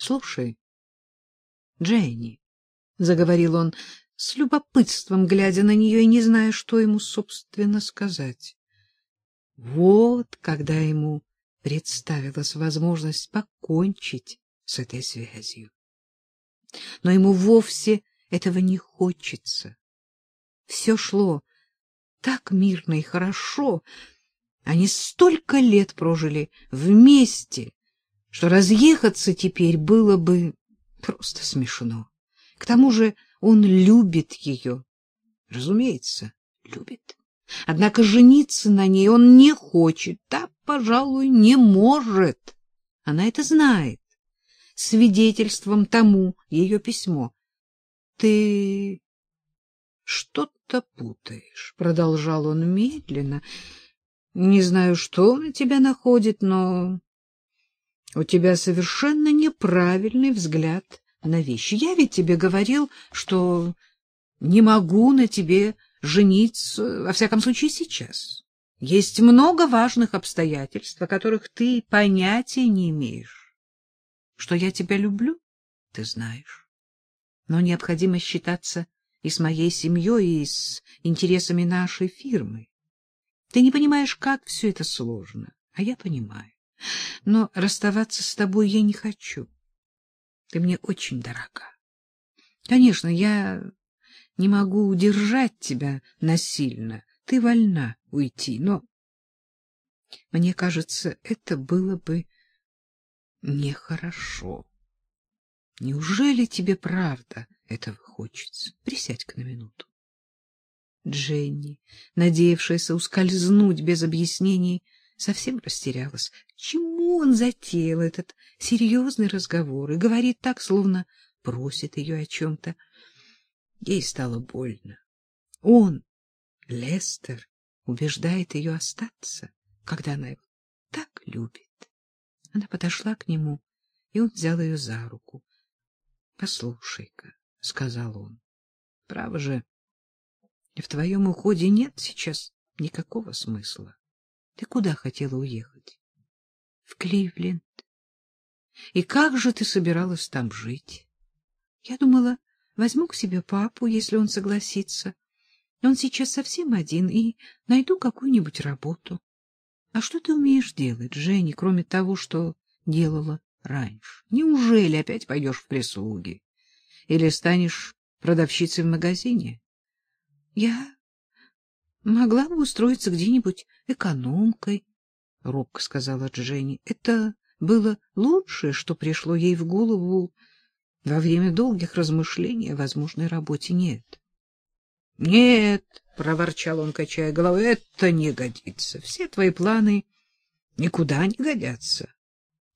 Слушай, Дженни, — заговорил он с любопытством, глядя на нее и не зная, что ему, собственно, сказать. Вот когда ему представилась возможность покончить с этой связью. Но ему вовсе этого не хочется. Все шло так мирно и хорошо. Они столько лет прожили вместе, что разъехаться теперь было бы просто смешно. К тому же он любит ее. Разумеется, любит. Однако жениться на ней он не хочет, да, пожалуй, не может. Она это знает. Свидетельством тому ее письмо. — Ты что-то путаешь, — продолжал он медленно. — Не знаю, что на тебя находит, но у тебя совершенно неправильный взгляд на вещи. Я ведь тебе говорил, что не могу на тебе жениться, во всяком случае сейчас. Есть много важных обстоятельств, о которых ты понятия не имеешь. Что я тебя люблю, ты знаешь. Но необходимо считаться и с моей семьей, и с интересами нашей фирмы. Ты не понимаешь, как все это сложно, а я понимаю. Но расставаться с тобой я не хочу. Ты мне очень дорога. Конечно, я не могу удержать тебя насильно. Ты вольна уйти, но мне кажется, это было бы нехорошо. Неужели тебе правда этого хочется? Присядь-ка на минуту. Дженни, надеявшаяся ускользнуть без объяснений, совсем растерялась. Чему он затеял этот серьезный разговор и говорит так, словно просит ее о чем-то? Ей стало больно. Он, Лестер, убеждает ее остаться, когда она его так любит. Она подошла к нему, и он взял ее за руку. — Послушай-ка, — сказал он, — право же, в твоем уходе нет сейчас никакого смысла. Ты куда хотела уехать? В Кливленд. И как же ты собиралась там жить? Я думала, возьму к себе папу, если он согласится. Он сейчас совсем один, и найду какую-нибудь работу. А что ты умеешь делать, Женя, кроме того, что делала раньше? Неужели опять пойдешь в прислуги? Или станешь продавщицей в магазине? Я Могла бы устроиться где-нибудь экономкой, — робко сказала Дженни. Это было лучшее, что пришло ей в голову во время долгих размышлений о возможной работе. Нет. — Нет, — проворчал он, качая головой, — это не годится. Все твои планы никуда не годятся.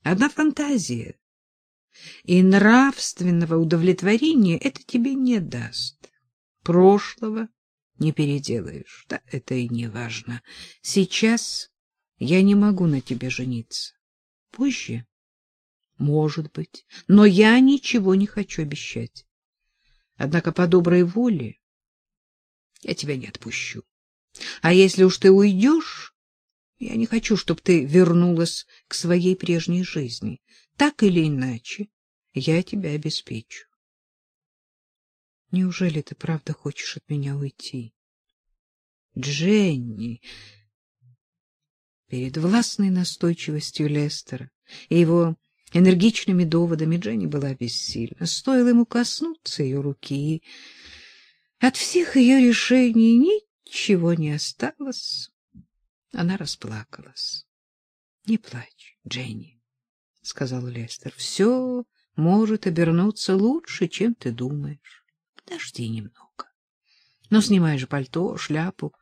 Одна фантазия. И нравственного удовлетворения это тебе не даст. Прошлого не переделаешь. Да это и не важно. Сейчас я не могу на тебе жениться. Позже? Может быть. Но я ничего не хочу обещать. Однако по доброй воле я тебя не отпущу. А если уж ты уйдешь, я не хочу, чтобы ты вернулась к своей прежней жизни. Так или иначе, я тебя обеспечу. Неужели ты правда хочешь от меня уйти? Дженни! Перед властной настойчивостью Лестера и его энергичными доводами Дженни была бессильна. Стоило ему коснуться ее руки, и от всех ее решений ничего не осталось. Она расплакалась. — Не плачь, Дженни, — сказал Лестер. — Все может обернуться лучше, чем ты думаешь. Подожди немного. Ну, снимай же пальто, шляпу.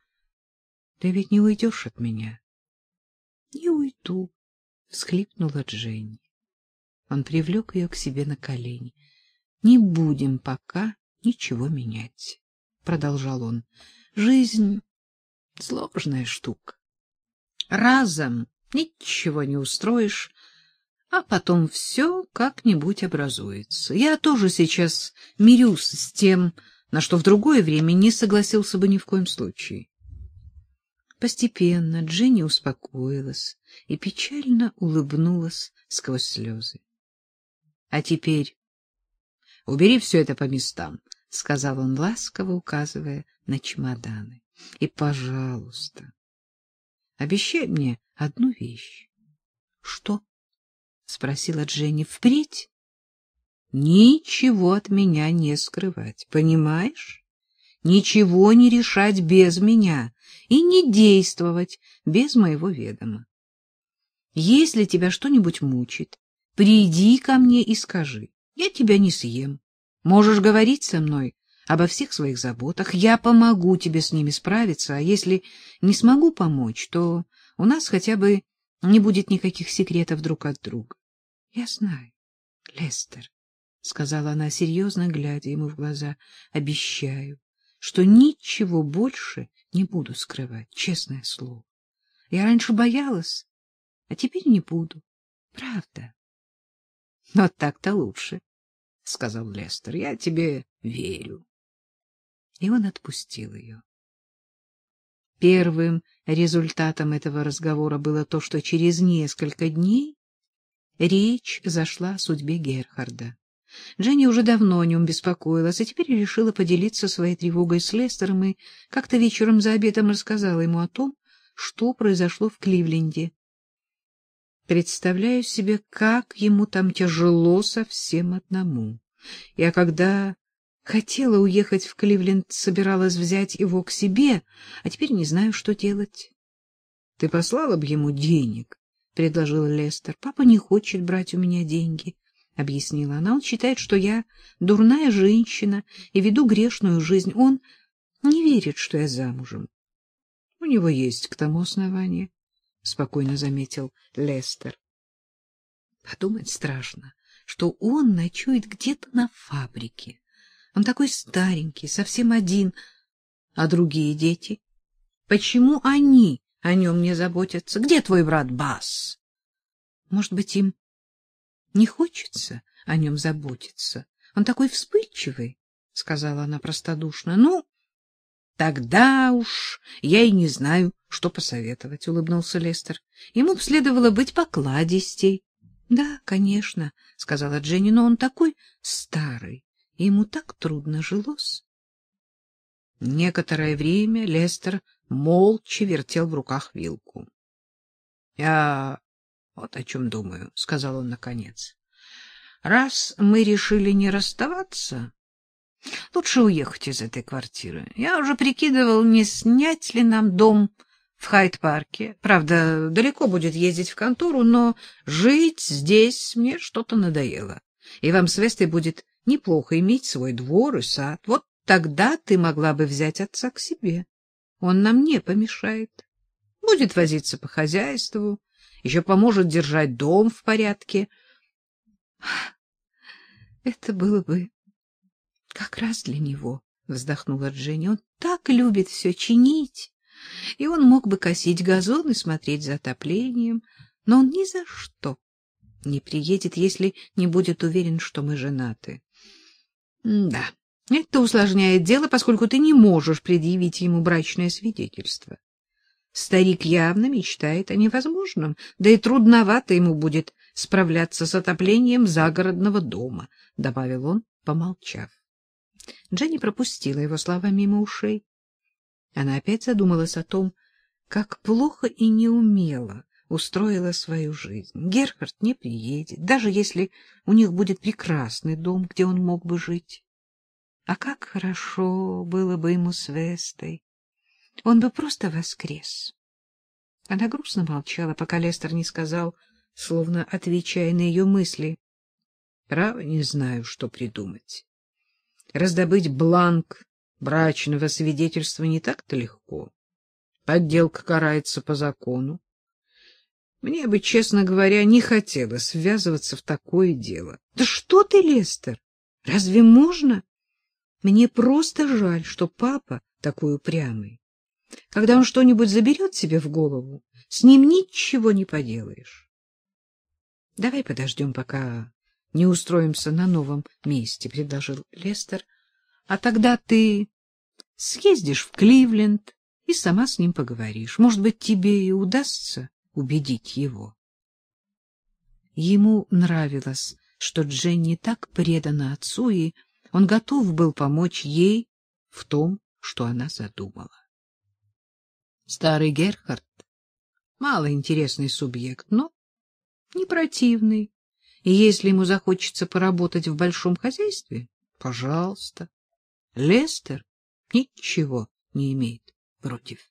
Ты ведь не уйдешь от меня. — Не уйду, — всхлипнула Дженни. Он привлек ее к себе на колени. — Не будем пока ничего менять, — продолжал он. — Жизнь — сложная штука. Разом ничего не устроишь, а потом все как-нибудь образуется. Я тоже сейчас мирюсь с тем, на что в другое время не согласился бы ни в коем случае. Постепенно Дженни успокоилась и печально улыбнулась сквозь слезы. А теперь убери все это по местам, — сказал он ласково, указывая на чемоданы. — И, пожалуйста, обещай мне одну вещь. — Что? — спросила Дженни. — Впредь ничего от меня не скрывать, понимаешь? Ничего не решать без меня и не действовать без моего ведома. Если тебя что-нибудь мучит, приди ко мне и скажи. Я тебя не съем. Можешь говорить со мной обо всех своих заботах. Я помогу тебе с ними справиться, а если не смогу помочь, то у нас хотя бы не будет никаких секретов друг от друга. Я знаю, Лестер, — сказала она серьезно, глядя ему в глаза, — обещаю, что ничего больше не буду скрывать, честное слово. Я раньше боялась, а теперь не буду. Правда. — Но так-то лучше, — сказал Лестер. — Я тебе верю. И он отпустил ее. Первым результатом этого разговора было то, что через несколько дней речь зашла о судьбе Герхарда. Дженни уже давно о нем беспокоилась, а теперь решила поделиться своей тревогой с Лестером и как-то вечером за обедом рассказала ему о том, что произошло в Кливленде. Представляю себе, как ему там тяжело совсем одному. Я когда хотела уехать в Кливленд, собиралась взять его к себе, а теперь не знаю, что делать. — Ты послала бы ему денег? — предложил Лестер. — Папа не хочет брать у меня деньги. — объяснила она. — Он считает, что я дурная женщина и веду грешную жизнь. Он не верит, что я замужем. — У него есть к тому основание, — спокойно заметил Лестер. Подумать страшно, что он ночует где-то на фабрике. Он такой старенький, совсем один. А другие дети? Почему они о нем не заботятся? Где твой брат Бас? Может быть, им не хочется о нем заботиться. Он такой вспыльчивый, — сказала она простодушно. — Ну, тогда уж я и не знаю, что посоветовать, — улыбнулся Лестер. Ему следовало быть покладистей. — Да, конечно, — сказала Дженни, — но он такой старый, ему так трудно жилось. Некоторое время Лестер молча вертел в руках вилку. — Я вот о чем думаю, — сказал он наконец. — Раз мы решили не расставаться, лучше уехать из этой квартиры. Я уже прикидывал, не снять ли нам дом в Хайт-парке. Правда, далеко будет ездить в контору, но жить здесь мне что-то надоело. И вам с Вестой будет неплохо иметь свой двор и сад. Вот тогда ты могла бы взять отца к себе. Он нам не помешает. Будет возиться по хозяйству, еще поможет держать дом в порядке. Это было бы как раз для него, вздохнула Дженни. Он так любит все чинить, и он мог бы косить газон и смотреть за отоплением, но он ни за что не приедет, если не будет уверен, что мы женаты. да, это усложняет дело, поскольку ты не можешь предъявить ему брачное свидетельство. Старик явно мечтает о невозможном, да и трудновато ему будет справляться с отоплением загородного дома, — добавил он, помолчав. Дженни пропустила его слова мимо ушей. Она опять задумалась о том, как плохо и неумело устроила свою жизнь. Герхард не приедет, даже если у них будет прекрасный дом, где он мог бы жить. А как хорошо было бы ему с Вестой. Он бы просто воскрес. Она грустно молчала, пока Лестер не сказал, словно отвечая на ее мысли. Право, не знаю, что придумать. Раздобыть бланк брачного свидетельства не так-то легко. Подделка карается по закону. Мне бы, честно говоря, не хотелось связываться в такое дело. Да что ты, Лестер? Разве можно? Мне просто жаль, что папа такой упрямый. Когда он что-нибудь заберет себе в голову, с ним ничего не поделаешь. — Давай подождем, пока не устроимся на новом месте, — предложил Лестер. — А тогда ты съездишь в Кливленд и сама с ним поговоришь. Может быть, тебе и удастся убедить его. Ему нравилось что Дженни так предана отцу, и он готов был помочь ей в том, что она задумала. Старый Герхард — малоинтересный субъект, но не противный, и если ему захочется поработать в большом хозяйстве, пожалуйста. Лестер ничего не имеет против.